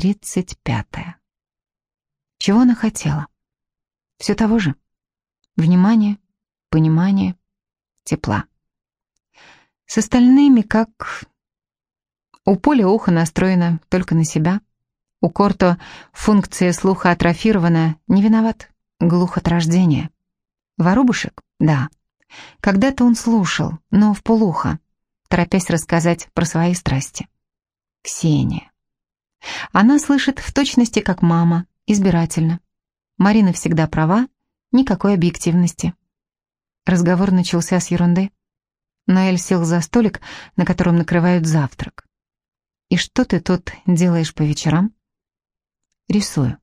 тридцать пятое. Чего она хотела? Все того же. Внимание, понимание, тепла. С остальными как... У Поля ухо настроено только на себя. У Корто функция слуха атрофирована, не виноват, глух от рождения. Воробушек? Да. Когда-то он слушал, но в полухо, торопясь рассказать про свои страсти. Ксения. Она слышит в точности, как мама, избирательно. Марина всегда права, никакой объективности. Разговор начался с ерунды. Ноэль сел за столик, на котором накрывают завтрак. «И что ты тут делаешь по вечерам?» «Рисую».